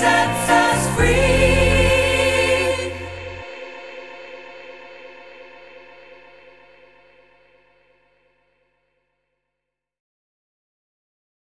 sets us free.